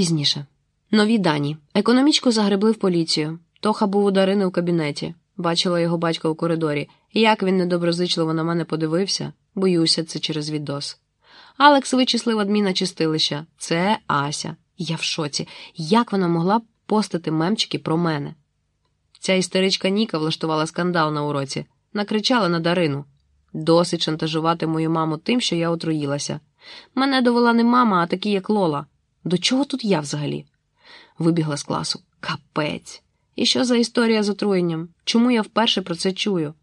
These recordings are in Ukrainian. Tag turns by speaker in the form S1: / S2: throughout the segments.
S1: Пізніше. Нові дані. Економічку загребли в поліцію. Тоха був у Дарини у кабінеті. Бачила його батька у коридорі. Як він недоброзичливо на мене подивився, боюся, це через відос. Алекс вичислив адміна чистилища. Це Ася. Я в шоці. Як вона могла постити мемчики про мене? Ця істеричка Ніка влаштувала скандал на уроці, накричала на Дарину. Досить шантажувати мою маму тим, що я отруїлася. Мене довела не мама, а такі, як Лола. До чого тут я взагалі? Вибігла з класу. Капець. І що за історія з отруєнням? Чому я вперше про це чую?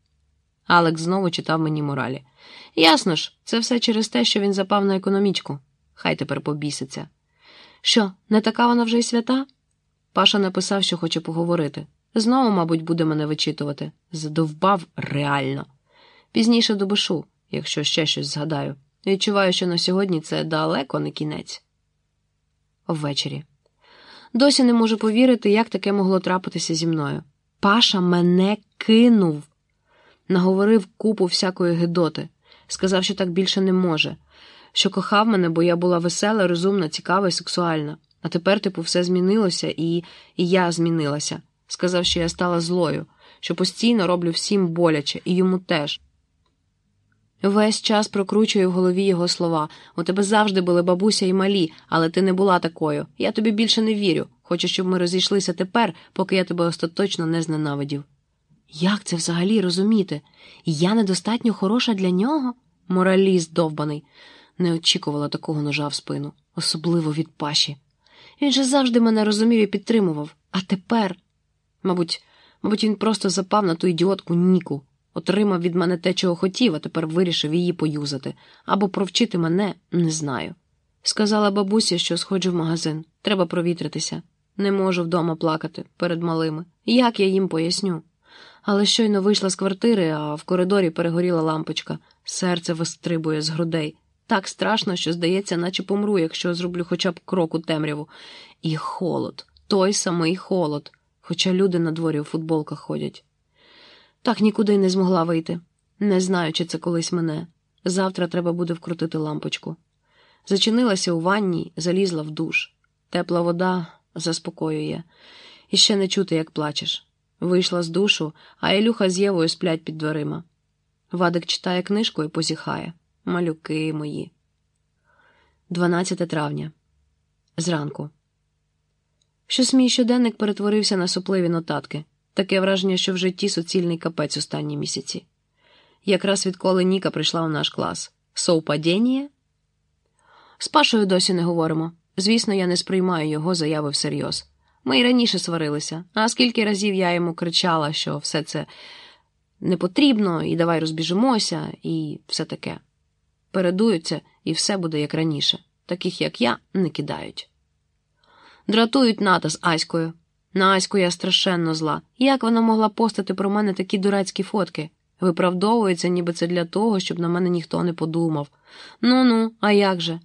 S1: Алекс знову читав мені моралі. Ясно ж, це все через те, що він запав на економічку. Хай тепер побіситься. Що, не така вона вже й свята? Паша написав, що хоче поговорити. Знову, мабуть, буде мене вичитувати. Задовбав реально. Пізніше добишу, якщо ще щось згадаю. Відчуваю, що на сьогодні це далеко не кінець. Ввечері. Досі не можу повірити, як таке могло трапитися зі мною. Паша мене кинув. Наговорив купу всякої гидоти. Сказав, що так більше не може, що кохав мене, бо я була весела, розумна, цікава і сексуальна. А тепер, типу, все змінилося, і, і я змінилася. Сказав, що я стала злою, що постійно роблю всім боляче, і йому теж. Весь час прокручую в голові його слова. У тебе завжди були бабуся і малі, але ти не була такою. Я тобі більше не вірю. Хочу, щоб ми розійшлися тепер, поки я тебе остаточно не зненавидів. Як це взагалі розуміти? Я недостатньо хороша для нього? Мораліст довбаний. Не очікувала такого ножа в спину, особливо від паші. Він же завжди мене розумів і підтримував. А тепер, мабуть, мабуть, він просто запав на ту ідіотку Ніку, отримав від мене те, чого хотів, а тепер вирішив її поюзати або провчити мене не знаю. Сказала бабусі, що сходжу в магазин. Треба провітритися. Не можу вдома плакати перед малими. Як я їм поясню? Але щойно вийшла з квартири, а в коридорі перегоріла лампочка. Серце вистрибує з грудей. Так страшно, що здається, наче помру, якщо зроблю хоча б крок у темряву. І холод, той самий холод, хоча люди на дворі у футболках ходять. Так нікуди не змогла вийти. Не знаю, чи це колись мене. Завтра треба буде вкрутити лампочку. Зачинилася у ванні, залізла в душ. Тепла вода заспокоює. І ще не чути, як плачеш. Вийшла з душу, а Ілюха з Євою сплять під дверима. Вадик читає книжку і позіхає. Малюки мої. 12 травня. Зранку. Щось мій щоденник перетворився на сопливі нотатки. Таке враження, що в житті суцільний капець останні місяці. Якраз відколи Ніка прийшла в наш клас. Совпадіння? З Пашою досі не говоримо. Звісно, я не сприймаю його заяви всерйоз. Ми й раніше сварилися, а скільки разів я йому кричала, що все це не потрібно, і давай розбіжимося, і все таке. Передуються, і все буде як раніше. Таких, як я, не кидають. Дратують ната з Аською. На Аську я страшенно зла. Як вона могла постати про мене такі дурацькі фотки? Виправдовується, ніби це для того, щоб на мене ніхто не подумав. Ну ну, а як же?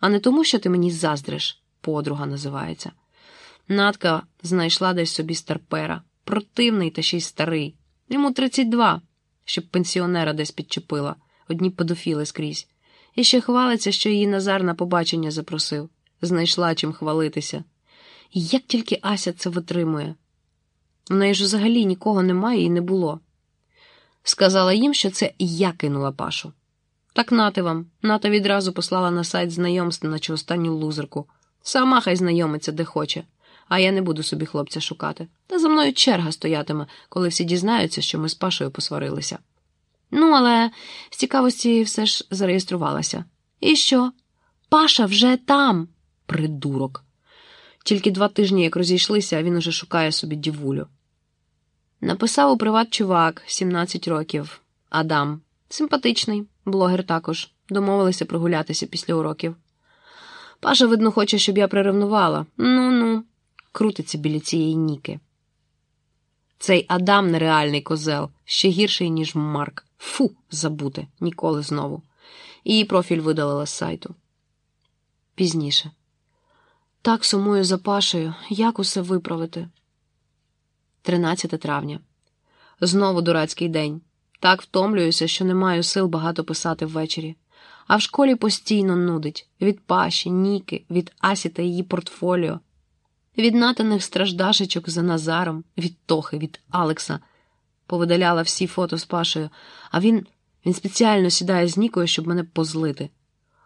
S1: А не тому, що ти мені заздриш, подруга називається. Натка знайшла десь собі старпера, противний та ще й старий. Йому 32, щоб пенсіонера десь підчепила, одні педофіли скрізь. І ще хвалиться, що її Назар на побачення запросив, знайшла чим хвалитися. Як тільки Ася це витримує. В неї ж взагалі нікого немає і не було. Сказала їм, що це я кинула Пашу. Так нати вам. Ната відразу послала на сайт знайомств, наче останню лузерку. Сама хай знайомиться, де хоче, а я не буду собі хлопця шукати. Та за мною черга стоятиме, коли всі дізнаються, що ми з Пашою посварилися. Ну, але з цікавості все ж зареєструвалася. І що? Паша вже там, придурок. Тільки два тижні, як розійшлися, а він уже шукає собі дівулю. Написав у приват чувак, 17 років, Адам. Симпатичний, блогер також. Домовилися прогулятися після уроків. Паша, видно, хоче, щоб я приревнувала. Ну ну, крутиться біля цієї ніки. Цей Адам нереальний козел, ще гірший, ніж Марк. Фу, забути, ніколи знову. Її профіль видалила з сайту. Пізніше. Так сумую за Пашею, як усе виправити. 13 травня. Знову дурацький день. Так втомлююся, що не маю сил багато писати ввечері. А в школі постійно нудить від Паші, Ніки, від Асі та її портфоліо, від натаних страждашечок за Назаром, від Тохи, від Алекса. Повидаляла всі фото з Пашею, а він, він спеціально сідає з Нікою, щоб мене позлити.